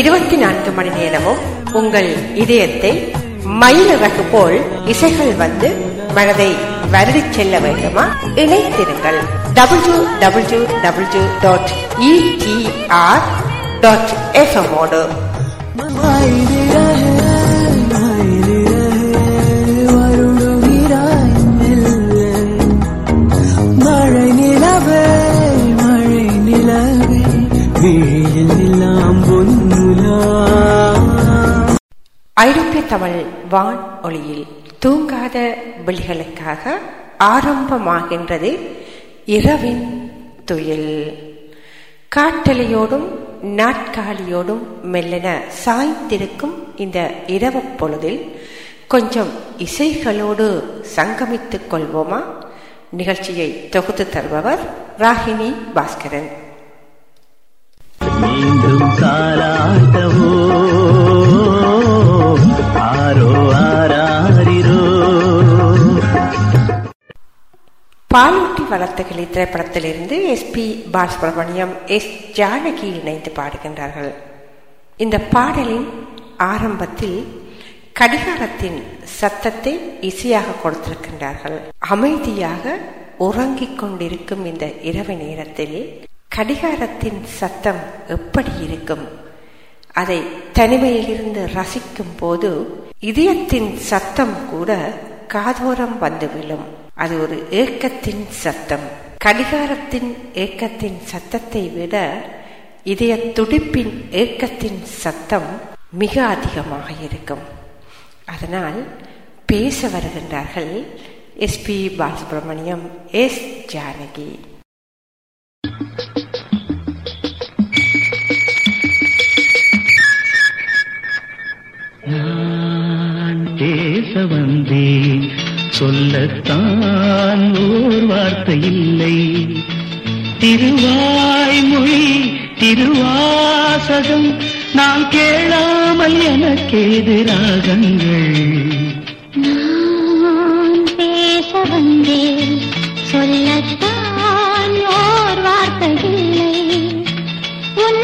இருபத்தி நான்கு மணி நேரமும் உங்கள் இதயத்தை மயிலிறகு போல் இசைகள் வந்து மனதை வருடி செல்ல வேண்டுமா இணைத்திருங்கள் W W W dot ITR dot எஃப்எம்மோடு மழை ஐரோப்பிய தமிழ் வான் ஒளியில் தூங்காத விழிகளுக்காக ஆரம்பமாகின்றது இரவின் துயில். காட்டலையோடும் நாட்காலியோடும் மெல்லென சாய்ந்திருக்கும் இந்த இரவு பொழுதில் கொஞ்சம் இசைகளோடு சங்கமித்துக் கொள்வோமா? நிகழ்ச்சியை தொகுத்து தருபவர் ராகினி பாஸ்கரன். மீண்டும் காலாட்டவோ? ஆரோ ஆராரிரோ. பாலூட்டி வளர்த்த கிளி திரைப்படத்திலிருந்து S P Balasubramaniam S Janaki இணைந்து பாடுகின்றார்கள். இந்த பாடலின் ஆரம்பத்தில் கடிகாரத்தின் சத்தத்தை இசையாக கொடுத்திருக்கின்றார்கள். அமைதியாக உறங்கிக் கொண்டிருக்கும் இந்த இரவு நேரத்தில் கடிகாரத்தின் சத்தம் எப்படி இருக்கும்? அதை தனிமையில் இருந்து ரசிக்கும் போது இதயத்தின் சத்தம் கூட காதோரம் வந்து விழும். அது ஒரு ஏக்கத்தின் சத்தம். கடிகாரத்தின் ஏக்கத்தின் சத்தத்தை விட இதய துடிப்பின் ஏக்கத்தின் சத்தம் மிக அதிகமாக இருக்கும். அதனால் பேச வருகின்றார்கள் எஸ்பி பாலசுப்ரமணியம் எஸ் ஜானகி. பேச வந்தேன். சொல்லத்தான் ஓர் வார்த்தை இல்லை. திருவாய்மொழி திருவாசகம் நான் கேளாமல் எனக்கேது ராகங்கள் நான் பேச வந்தேன். சொல்லத்தான் ஓர் வார்த்தை இல்லை. உன்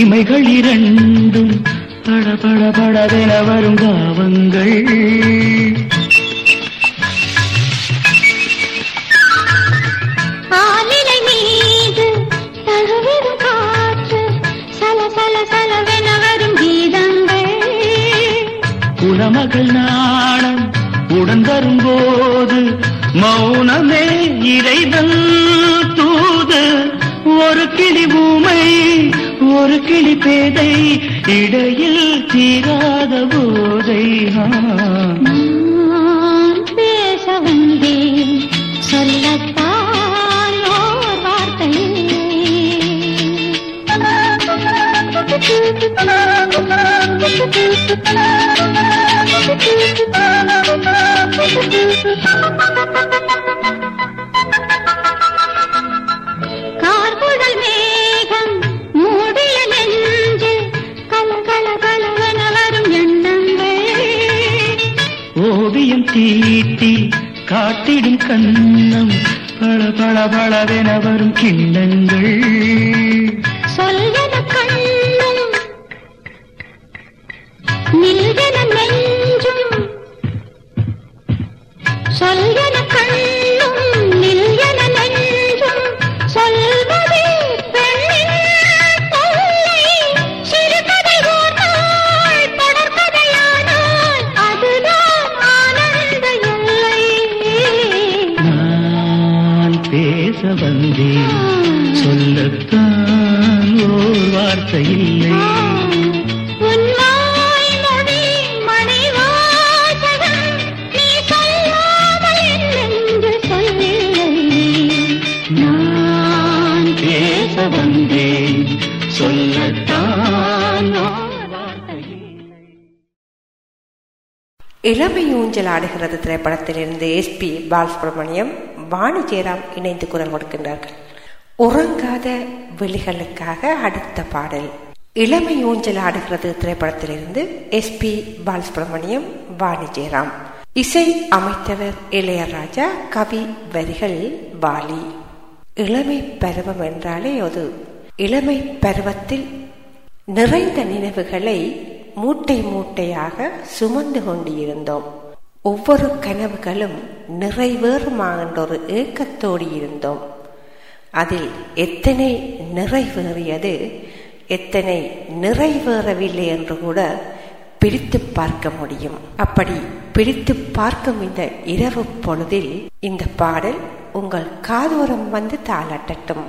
இமைகள் இரண்டும் பட பட படவென வரும் கீதங்கள். குலமகள் நாணம் உடன் வரும்போது மௌனமே இறைவன். ஒரு கிளி பேதை இடையில் தீராத போதை. பேச வந்தேன் சொல்லத்தான் ஓர் வார்த்தை கார்குழல் நீட்டி தீட்டி காட்டிடும் கண்ணம் பள பள பளவென வரும் கிண்ணங்கள். இளமையூஞ்சல் இளமை ஊஞ்சல் ஆடுகிறது திரைப்படத்திலிருந்து எஸ் பி பாலசுப்ரமணியம் வாணி ஜெயராம் இணைந்து குரல் கொடுக்கின்றார்கள். உறங்காத வெளிகளுக்காக அடுத்த பாடல். இளமை ஊஞ்சல் ஆடுகிறது திரைப்படத்திலிருந்து எஸ் பி பாலசுப்ரமணியம் வாணி ஜெயராம் இசை அமைத்தவர் இளையராஜா கவி வரிகள் வாலி. இளமை பருவம் என்றாலே அது இளமை பருவத்தில் நிறைந்த நினைவுகளை மூட்டை மூட்டையாக சுமந்து கொண்டிருந்தோம். ஒவ்வொரு கனவுகளும் நிறைவேறுமா என்ற ஒரு ஏக்கத்தோடு இருந்தோம். அதில் எத்தனை நிறைவேறியது எத்தனை நிறைவேறவில்லை என்று கூட பிரித்து பார்க்க முடியும். அப்படி பிரித்து பார்க்கும் இந்த இரவு பொழுதில் இந்த பாடல் உங்கள் காதோரம் வந்து தாளாட்டட்டும்.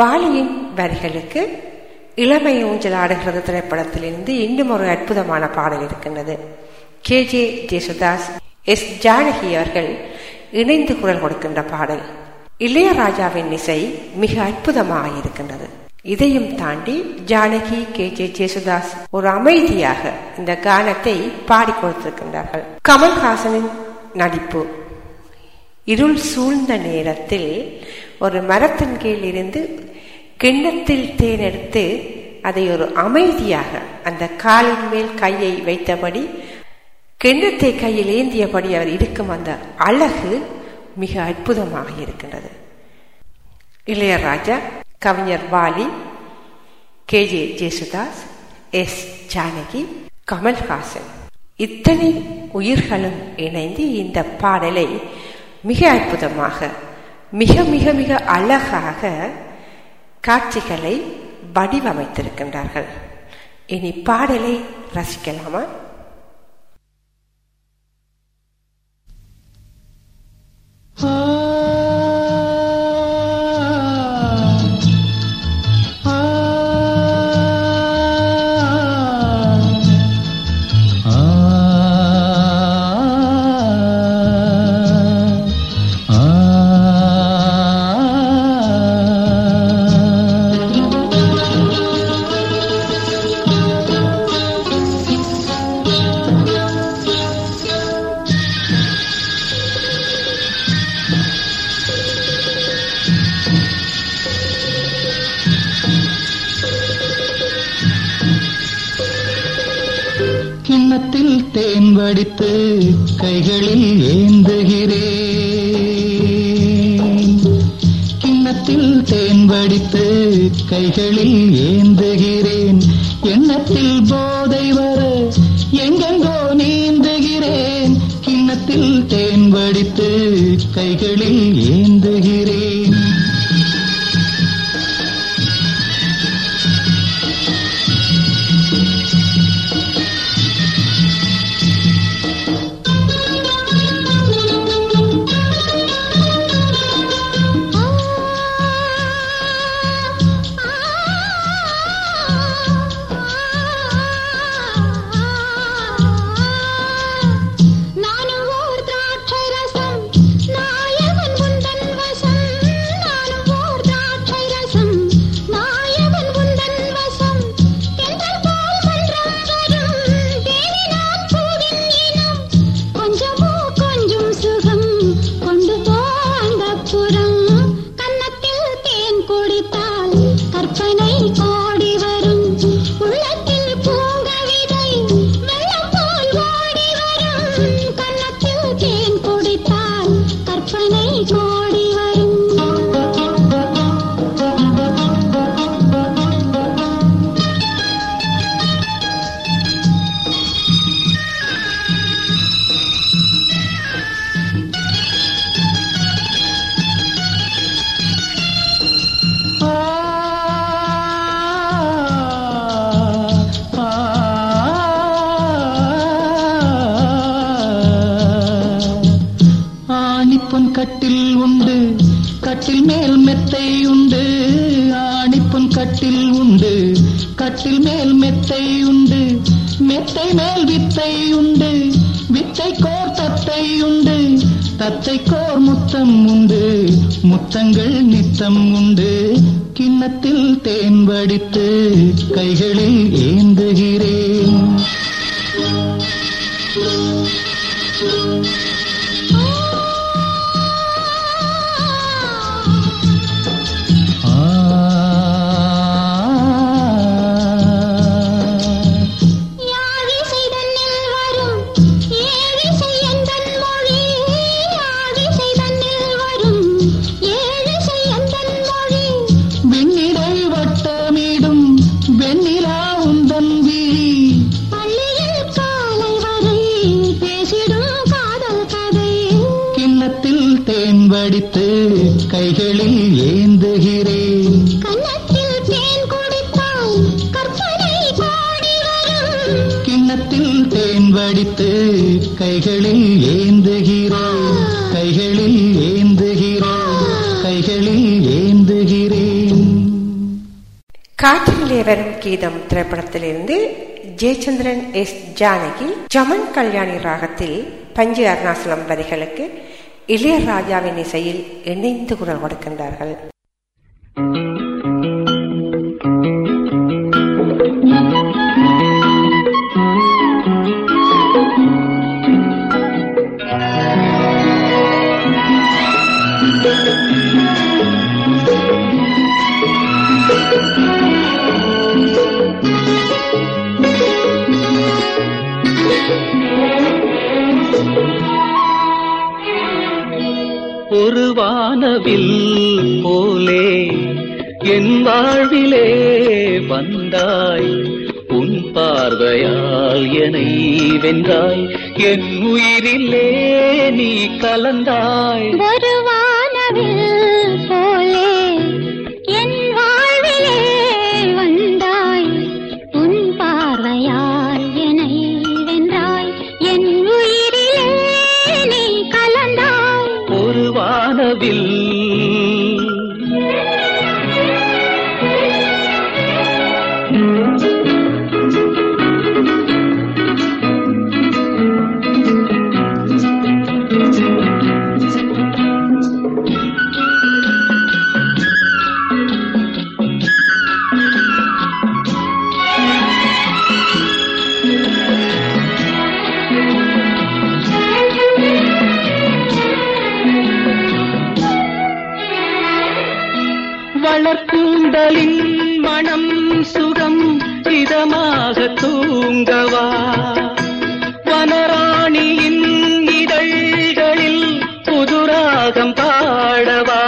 வாலியின் வரிகளுக்கு இளமை ஊஞ்சல் ஆடுகிறது திரைப்படத்திலிருந்து இன்னும் ஒரு அற்புதமான பாடல் இருக்கின்றது. K. J. Yesudas S. Janaki அவர்கள் இணைந்து குரல் கொடுக்கின்ற பாடல். இளையராஜாவின் இசை மிக அற்புதமாக இருக்கின்றது. இதையும் தாண்டி ஜானகி கே. ஜே. ஜேசுதாஸ் ஒரு அமைதியாக இந்த கானத்தை பாடி கொடுத்திருக்கின்றார்கள். கமல்ஹாசனின் நடிப்பு. இருள் சூழ்ந்த நேரத்தில் ஒரு மரத்தின் கீழ் இருந்து கிண்ணத்தில் தேனெடுத்து அதை ஒரு அமைதியாக அந்த காலின் மேல் கையை வைத்தபடி கிண்ணத்தை கையில் ஏந்தியபடி அவர் இருக்கும் அந்த அழகு மிக அற்புதமாக இருக்கின்றது. இளையராஜா கவிஞர் Vaali K. J. Yesudas S. Janaki Kamal Haasan. இத்தனை உயிர்களும் இணைந்து இந்த பாடலை மிக அற்புதமாக மிக மிக மிக அழகாக காட்சிகளை வடிவமைத்திருக்கின்றார்கள். இனி பாடலை ரசிக்கலாமா? Oh வடித்து கைகளில் ஏந்துகிறேன். கிண்ணத்தில் தேன் வடித்து கைகளில் ஏந்துகிறேன். எண்ணத்தில் போதை வர எங்கெங்கோ நீந்துகிறேன். கிண்ணத்தில் தேன் வடித்து கைகளில் ஏந்துகிறேன். முத்தங்கள் நித்தம் உண்டு காற்றிலே வரும் கீதம் திரைப்படத்திலிருந்து ஜெயச்சந்திரன் எஸ் ஜானகி ஜமன் கல்யாணி ராகத்தில் பஞ்சு அருணாசலம் வரிகளுக்கு இளையராஜாவின் இசையில் இணைந்து குரல் கொடுக்கின்றார்கள். வானவில் போலே என் வாழ்விலே வந்தாய். உன் பார்வையால் என்னை வென்றாய். என் உயிரிலே நீ கலந்தாய். கூந்தலின் மனம் சுகம் இதமாக தூங்கவா? வனராணியின் இதழ்களில் புதுராகம் பாடவா?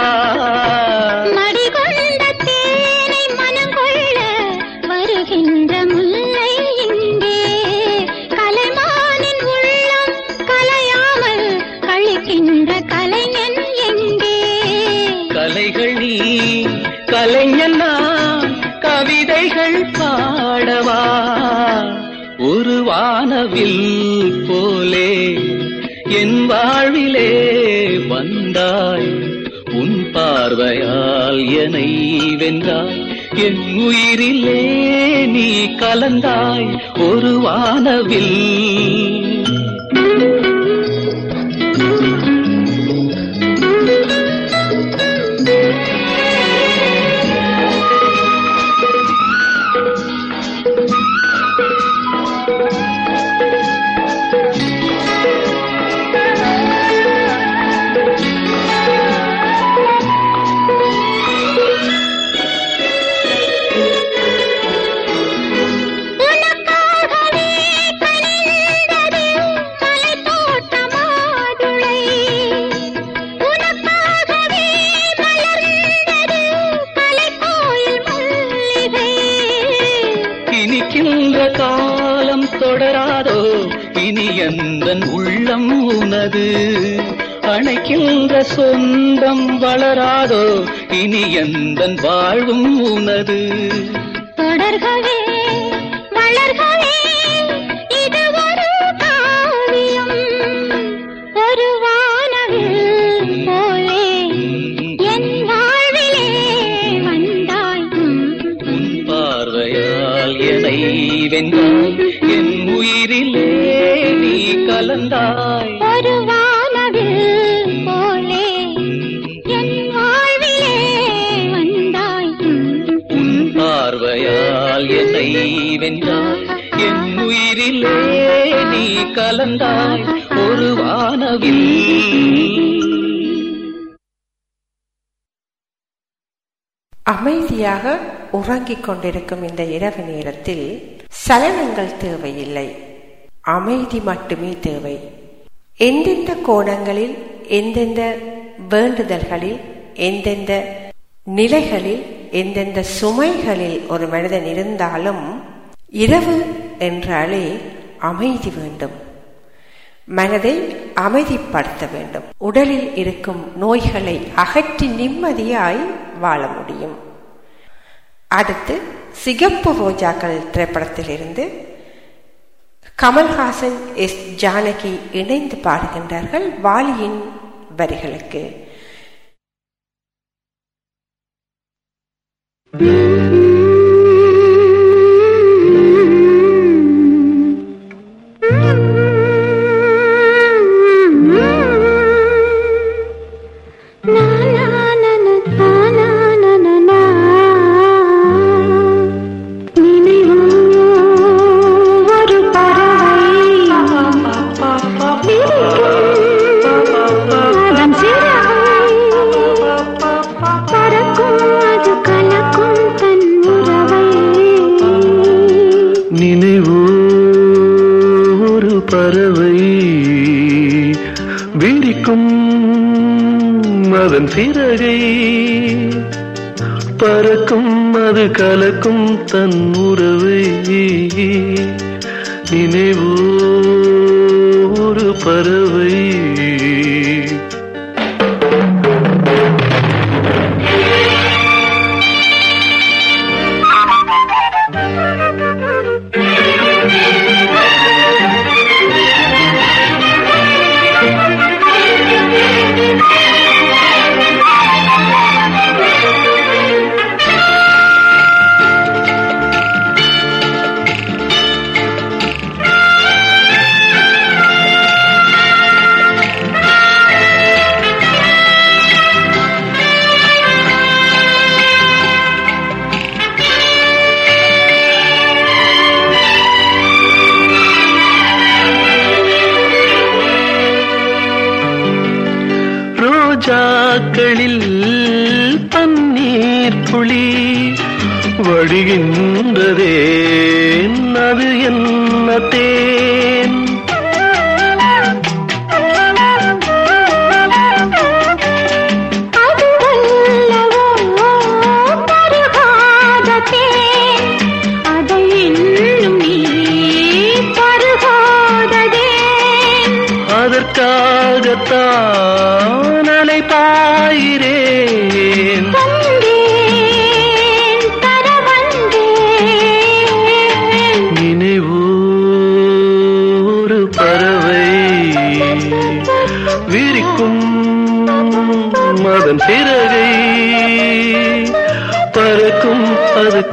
வில் போலே என் வாழ்விலே வந்தாய். உன் பார்வையால் என்னை வென்றாய். என் உயிரிலே நீ கலந்தாய். ஒரு வானவில் சொந்தம் வளராதோ இனி எந்தன் வாழ்வும் உனது? தொடர்கவே வளர்கவே இது ஒரு காவியம். ஒரு வானவில் போலே என் வாழ்விலே வந்தாய். உன் பார்வையால் என்னை வென்றாய் என் உயிரிலே நீ கலந்தாய். கலந்தாய் ஒரு வானவில். அமைதியாக உறங்கிக் கொண்டிருக்கும் இந்த இரவு நேரத்தில் சலனங்கள் தேவையில்லை. அமைதி மட்டுமே தேவை. எந்தெந்த கோணங்களில் எந்தெந்த வேண்டுதல்களில் எந்தெந்த நிலைகளில் எந்தெந்த சுமைகளில் ஒரு மனிதன் இருந்தாலும் இரவு என்றாலே அமைதி வேண்டும். மனதை அமைதிப்படுத்த வேண்டும். உடலில் இருக்கும் நோய்களை அகற்றி நிம்மதியாய் வாழ முடியும். அடுத்து சிகப்பு ரோஜாக்கள் திரைப்படத்திலிருந்து கமல்ஹாசன் எஸ். ஜானகி இணைந்து பாடுகின்றார்கள் வாலியின் வரிகளுக்கு. thank you கலக்கும் தன்னை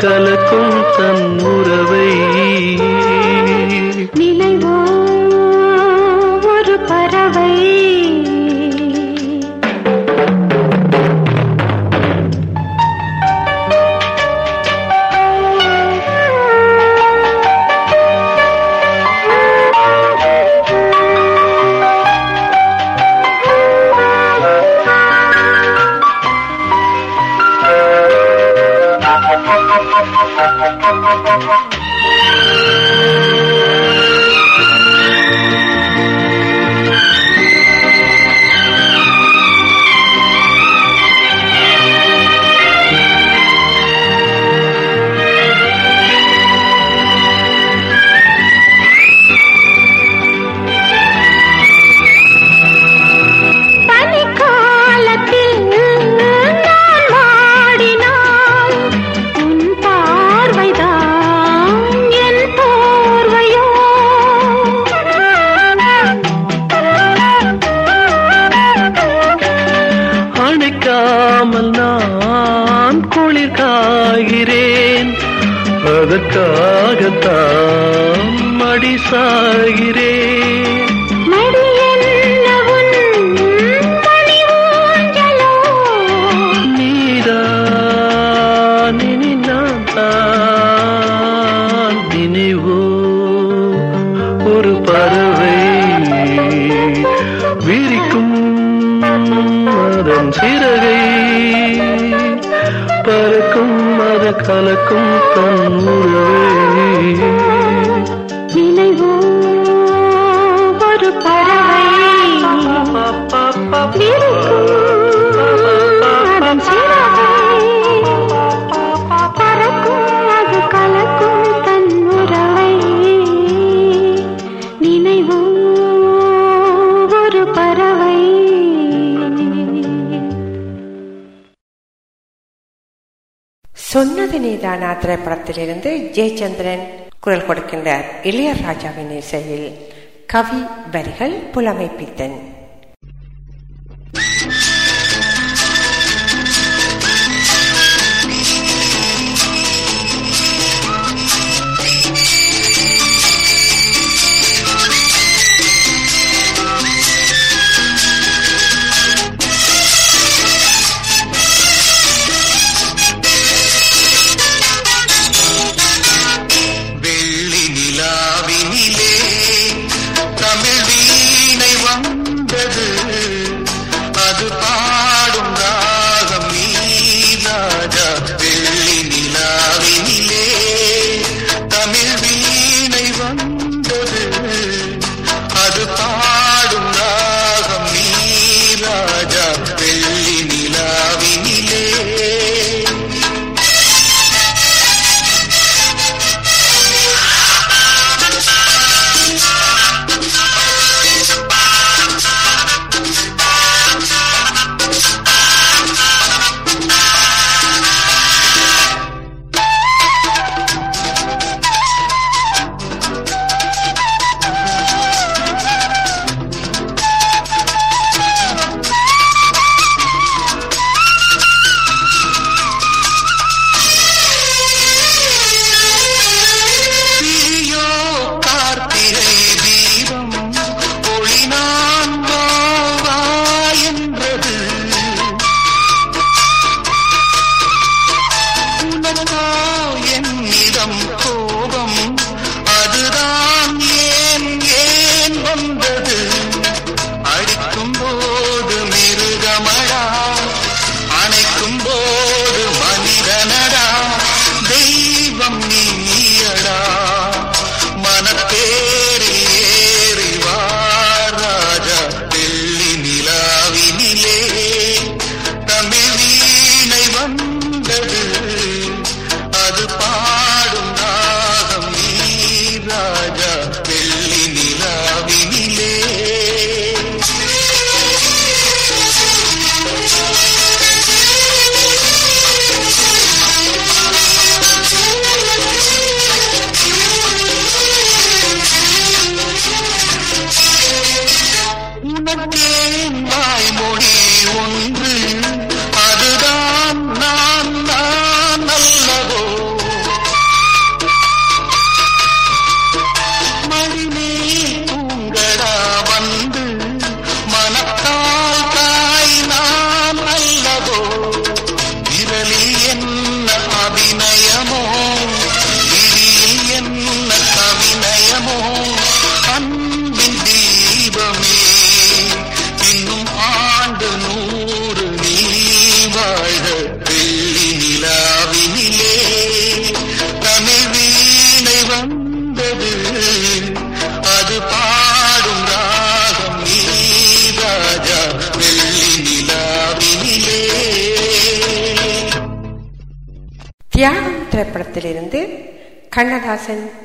கலக்கும் செய்கிறேன் அதற்காகத்தான் அடி சாகிறேன். நீதானா திரைப்படத்திலிருந்து ஜெயச்சந்திரன் குரல் கொடுக்கின்றார் இளையராஜாவின் இசையில் கவி வரிகள் புலமைப்பித்தன்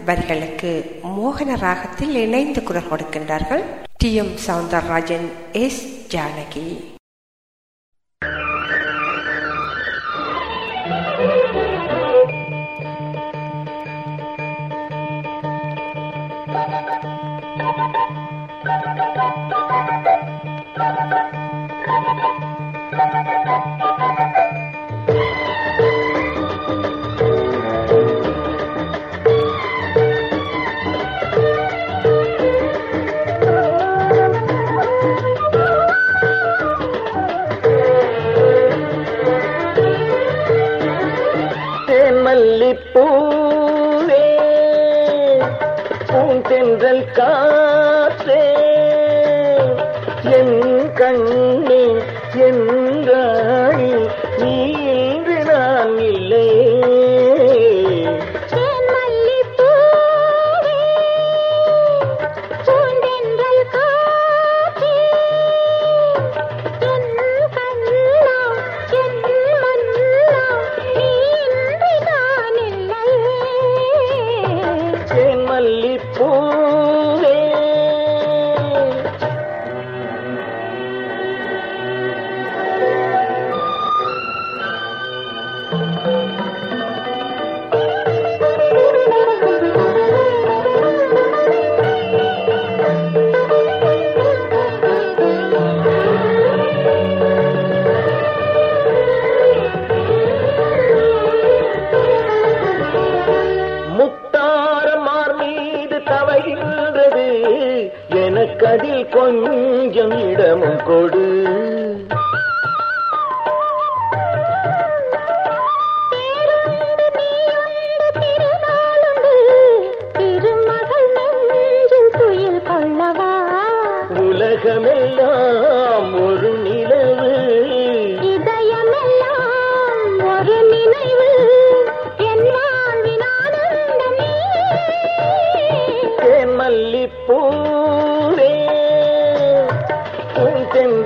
வரிகளுக்கு மோகன ராகத்தில் இணைந்து குரல் கொடுக்கின்றார்கள் T M Soundararajan S Janaki.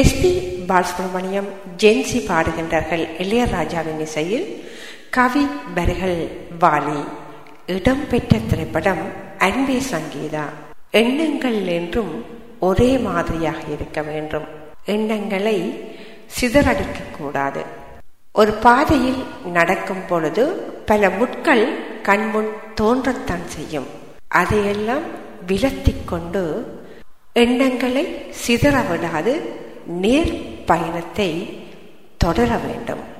S P Balasubramaniam Jency பாடுகின்றார்கள் இளையராஜாவின் இசையில் கவி வரிகள் வாலி. இடம்பெற்ற திரைப்படம் அன்பே சங்கீதா. எண்ணங்கள் என்றும் ஒரே மாதிரியாக இருக்க வேண்டும். எண்ணங்களை சிதறடிக்க கூடாது ஒரு பாதையில் நடக்கும் பொழுது பல முட்கள் கண்முன் தோன்றத்தான் செய்யும். அதையெல்லாம் விலத்தி கொண்டு எண்ணங்களை சிதற விடாது நேர் பயணத்தை தொடர வேண்டும்.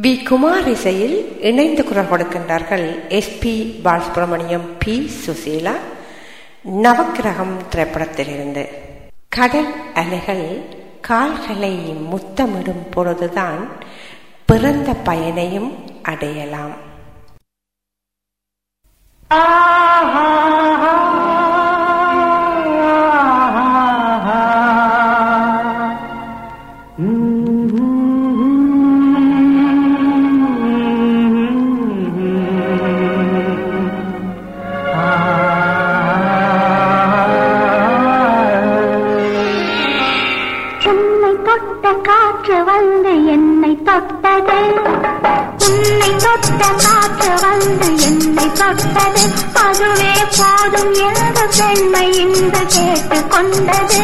வி குமார் இசையில் இணைந்து குரல் கொடுக்கின்றார்கள் S P Balasubramaniam P Susheela. Navagraham திரைப்படத்திலிருந்து. கடல் அலைகள் கால்களை முத்தமிடும் பொழுதுதான் பிறந்த பயனையும் அடையலாம். ஆஹா! காற்று வந்து என்னை தொட்டது. உன்னை தொட்ட காற்று வந்து என்னை தொட்டது. அதுவே போதும் எந்த பெண்மை இன்று கேட்டு கொண்டது.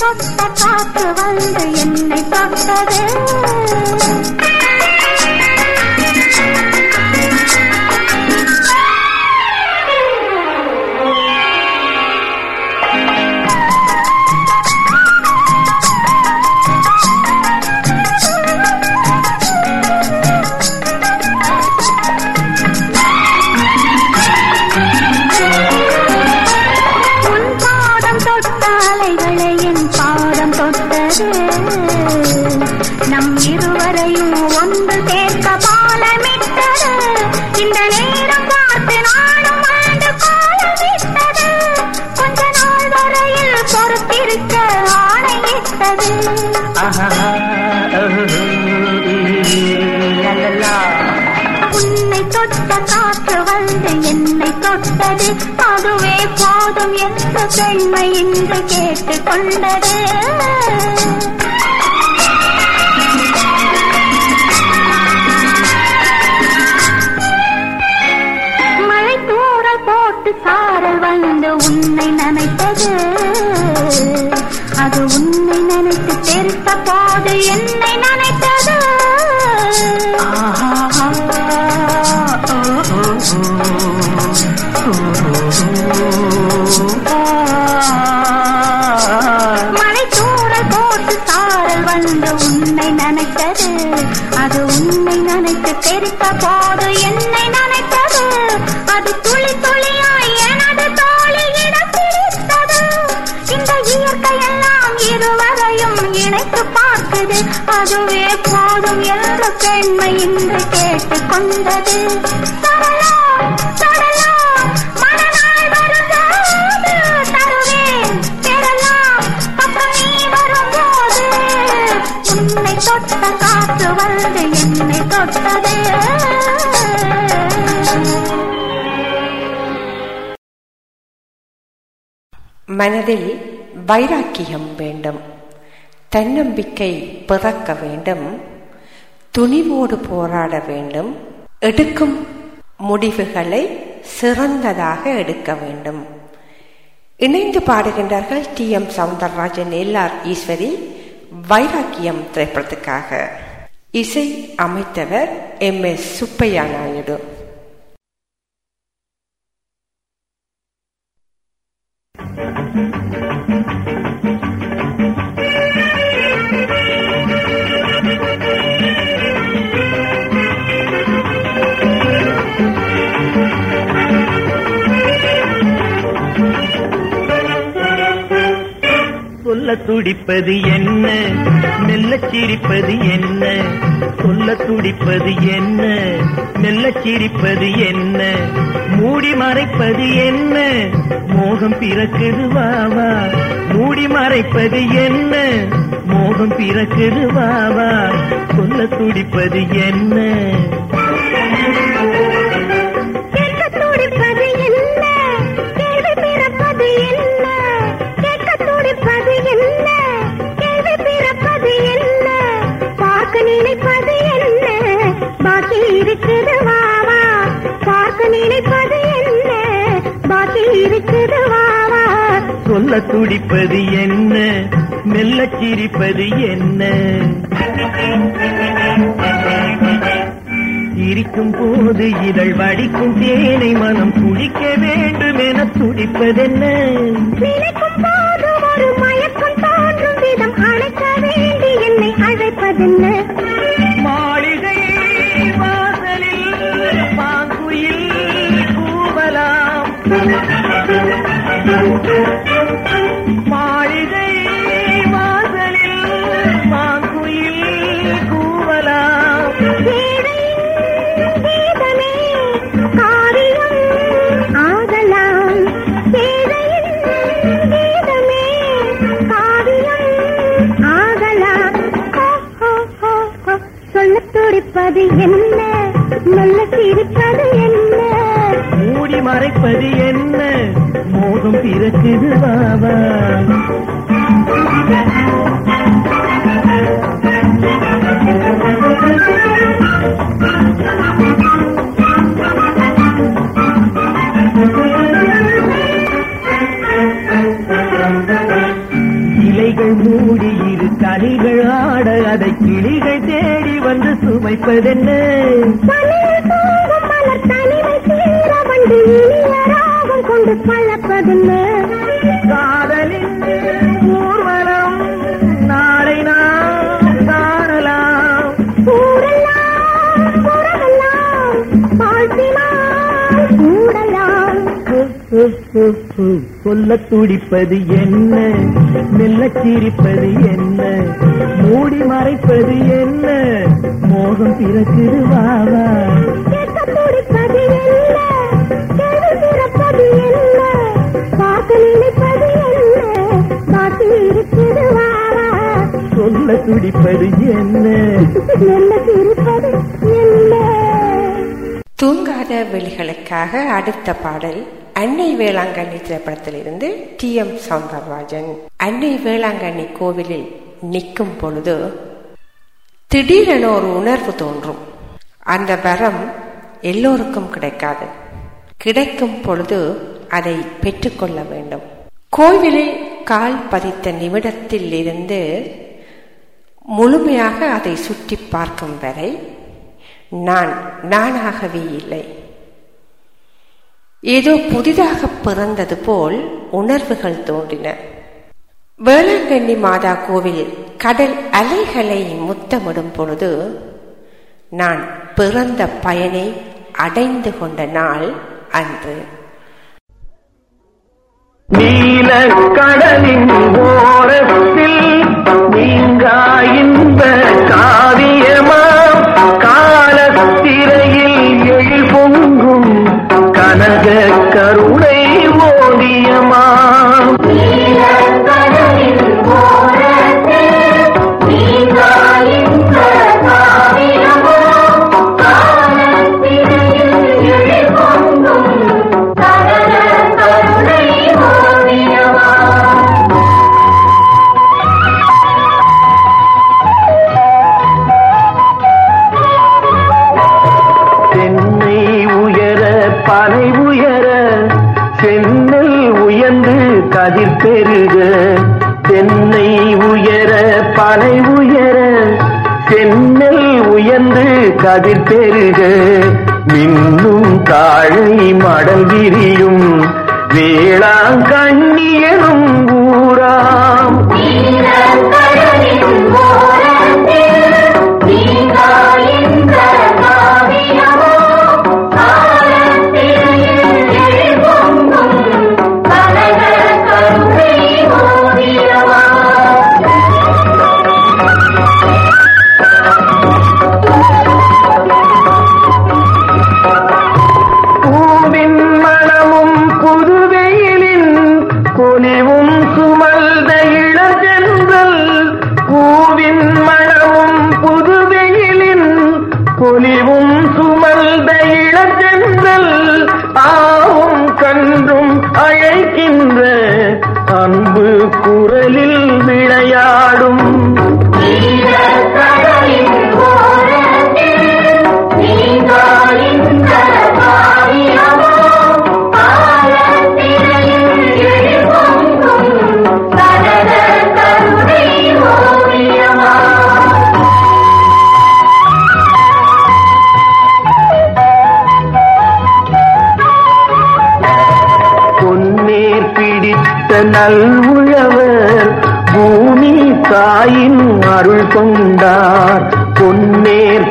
தொட்ட காற்று வந்து என்னை தொட்டது. பெண்மை இன்று கேட்டுக் கொண்டது. மழை தூர போட்டு சாரல் வந்து உன்னை நினைத்தது. அது உன்னை நினைத்து தெரித்த போது என்ன என்ற பெண்மை இன்று கேட்டுக் கொண்டது. வரும்போது தருவேன், பெறலாம், அப்புறம் நீ வரும்போது. உன்னை தொட்ட காற்று வந்து என்னை தொட்டது. மனதில் வைராக்கியம் வேண்டும். தன்னம்பிக்கை பிறக்க வேண்டும். துணிவோடு போராட வேண்டும். எடுக்கும் முடிவுகளை சிறந்ததாக எடுக்க வேண்டும். இணைந்து பாடுகின்றார்கள் T M Soundararajan L R Eswari Vairagyam திரைப்படத்துக்காக. இசை அமைத்தவர் எம் எஸ் சுப்பையா நாயுடு. சிரிப்பது என்ன? மெல்ல சிரிப்பது என்ன? சொல்ல துடிப்பது என்ன? மெல்ல சிரிப்பது என்ன? மூடி மறைப்பது என்ன? மோகம் பிறக்குது வாவா மூடி மறைப்பது என்ன? மோகம் பிறக்குது வாவா சொல்ல துடிப்பது என்ன? இருக்குது வாவா பார்க்க நினைப்பது என்ன? பாக்கி இருக்குது வாவா சொல்ல துடிப்பது என்ன? மெல்ல சிரிப்பது என்ன? சிரிக்கும் போது இதழ் வடிக்கும் தேனை மனம் குடிக்க வேண்டும் என துடிப்பதென்ன? நினைக்கும் போது ஒரு மயக்கம் தோன்றும் விதம் அழைக்க வேண்டி என்னை அழைப்பதென்ன? என்ன? நல்ல சிரிப்பது என்ன? மூடி மறைப்பது என்ன? மோகம் பிறக்குது பாபா இலைகள் மூடி இரு கனிகள் ஆட அதை கிளி இனிய ராகம் கொண்டு பழப்பதென்ன காதலின் ஊர்வலம் நாளை நாம் காணலாம். சொல்ல துடிப்பது என்ன? மெல்ல சிரிப்பது என்ன? மூடி மறைப்பது என்ன? மோகம் பிறக்குது வாவா சொல்ல துடிப்பது என்ன? தூங்காத வெளிகளுக்காக அடுத்த பாடல் அன்னை வேளாங்கண்ணி திரைப்படத்திலிருந்து டி எம் சௌந்தரராஜன். அன்னை வேளாங்கண்ணி கோவிலில் நிற்கும் பொழுது திடீரென ஒரு உணர்வு தோன்றும். அந்த வரம் எல்லோருக்கும் கிடைக்காது. கிடைக்கும் பொழுது அதை பெற்றுக்கொள்ள வேண்டும். கோவிலில் கால் பதித்த நிமிடத்தில் இருந்து முழுமையாக அதை சுற்றி பார்க்கும் வரை நான் நானாகவே இல்லை. ஏதோ புதிதாக பிறந்தது போல் உணர்வுகள் தோன்றின. வேளாங்கண்ணி மாதா கோவில் கடல் அலைகளை முத்தமிடும் பொழுது நான் பிறந்த பயனை அடைந்து கொண்ட நாள் அன்று. நீல கடலின் ஓரத்தில் நீங்கா இந்த பனை உயர சென்னல் உயர்ந்து கதிர் பெருக. மின்னும் தாழை மடல் விரியும் வேளாங்கண்ணியனும் ஊராம்.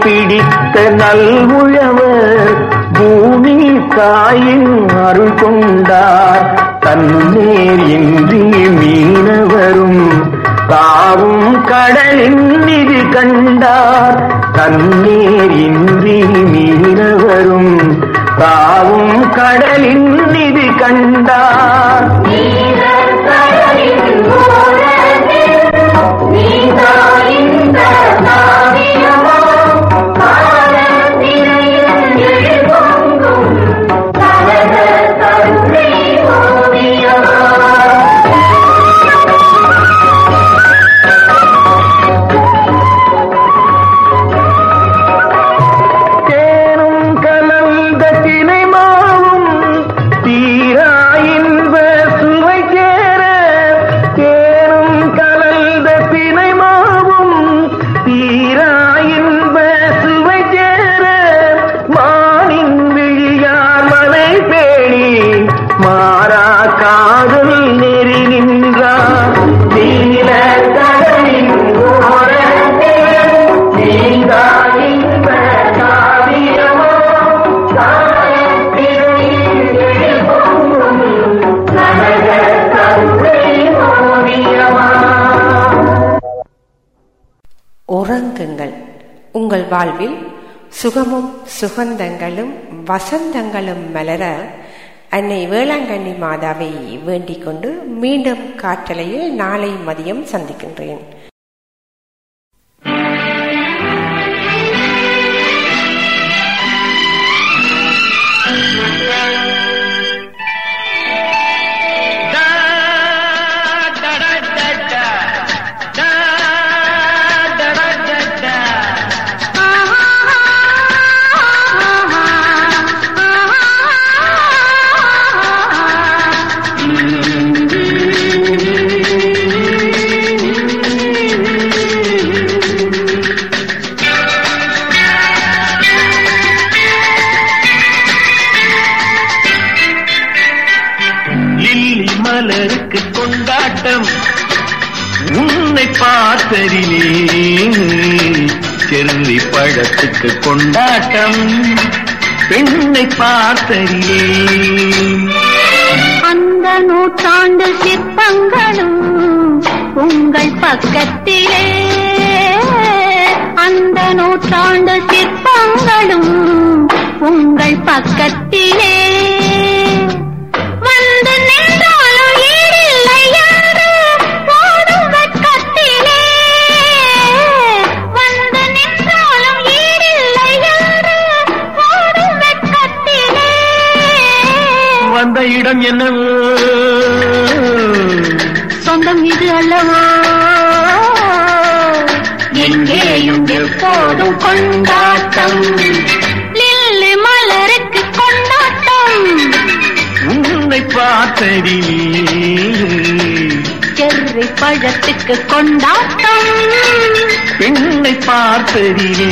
பிடித்த நல்முழவர் பூமி தாயின் அருள் கொண்டார். தன்னேர் இன்றி மீனவரும் தாவும் கடலின் இது கண்டார். தன்னீர் இன்றி மீனவரும் தாவும் கடலின் இது கண்டார். தேனும் வாழ்வில் சுகமும் சுகந்தங்களும் வசந்தங்களும் மலர அன்னை வேளாங்கண்ணி மாதாவை வேண்டிக் கொண்டு மீண்டும் காற்றலையில் நாளை மதியம் சந்திக்கின்றேன். பழத்துக்கு கொண்டாட்டம். பெண்ணை பார்த்தறியே. அந்த நூற்றாண்டு சிற்பங்களும் உங்கள் பக்கத்திலே. அந்த நூற்றாண்டு சிற்பங்களும் உங்கள் பக்கத்திலே. வந்த இடம் என்னவோ? சொந்தம் இது அல்லவோ? எங்கேயும் எப்போதும் கொண்டாட்டம். லில்லி மலருக்கு கொண்டாட்டம். உன்னை பார்த்ததிலே செர்ரி பழத்துக்கு கொண்டாட்டம். பெண்ணை பார்த்ததிலே